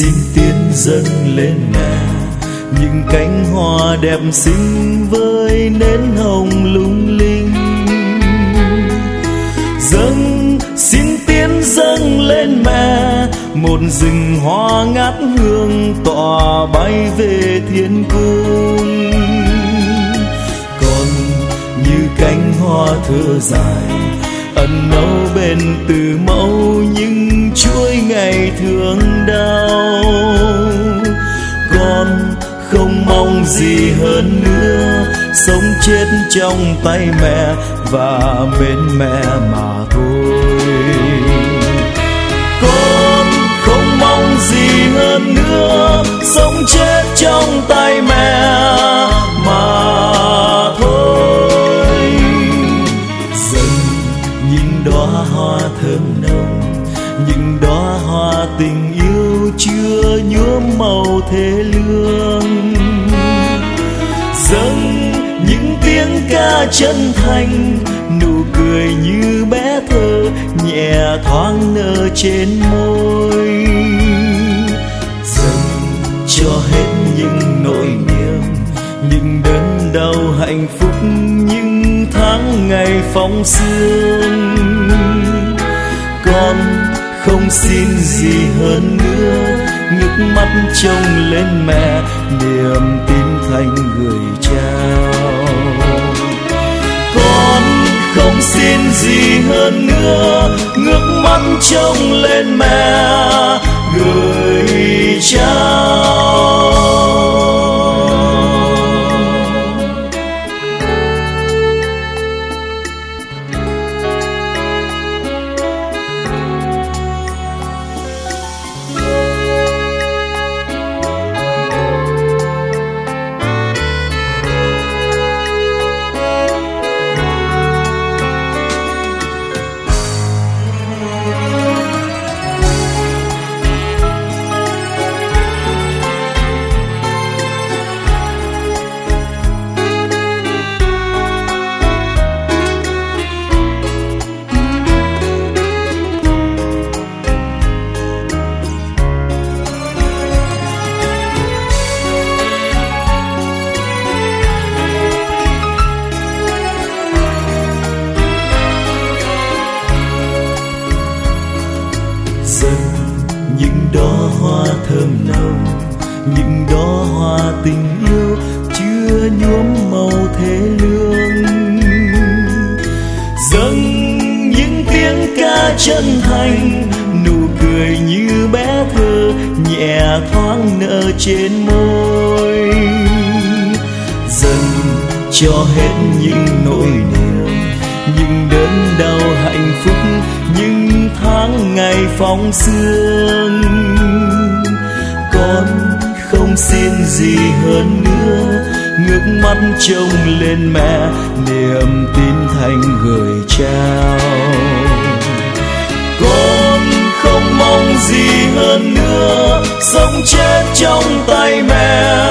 Xin tiến dâng lên mẹ những cánh hoa đẹp xinh với nến hồng lung linh. Dâng, xin tiến dâng lên mẹ. Một rừng hoa ngát hương tỏa bay về thiên cung. Còn như cánh hoa thưa dài, ẩn nâu bên từ mẫu gì hơn nữa, sống chết trong tay mẹ và bên mẹ mà thôi. Con không mong gì hơn nữa, sống chết trong tay mẹ mà thôi. Dần nhìn đóa hoa thơm nồng những đóa hoa tình yêu chưa nhuốm màu thế lương dâng những tiếng ca chân thành, nụ cười như bé thơ nhẹ thoáng nở trên môi. Dâng cho hết những nỗi niềm, những đớn đau hạnh phúc, những tháng ngày phóng sương. Con không xin gì hơn nữa ngước mắt trông lên mẹ, niềm tin thành gửi trao. Con không xin gì hơn nữa ngước mắt trông lên mẹ gửi trao. Thơm nồng, những đó hoa tình yêu chưa nhuốm màu thế lương. Dâng những tiếng ca chân thành, nụ cười như bé thơ nhẹ thoáng nở trên môi. Dần cho hết những nỗi niềm, những đớn đau hạnh phúc, những tháng ngày phóng sương con không xin gì hơn nữa. Ngước mắt trông lên mẹ, niềm tin thành gửi trao. Con không mong gì hơn nữa, sống chết trong tay mẹ.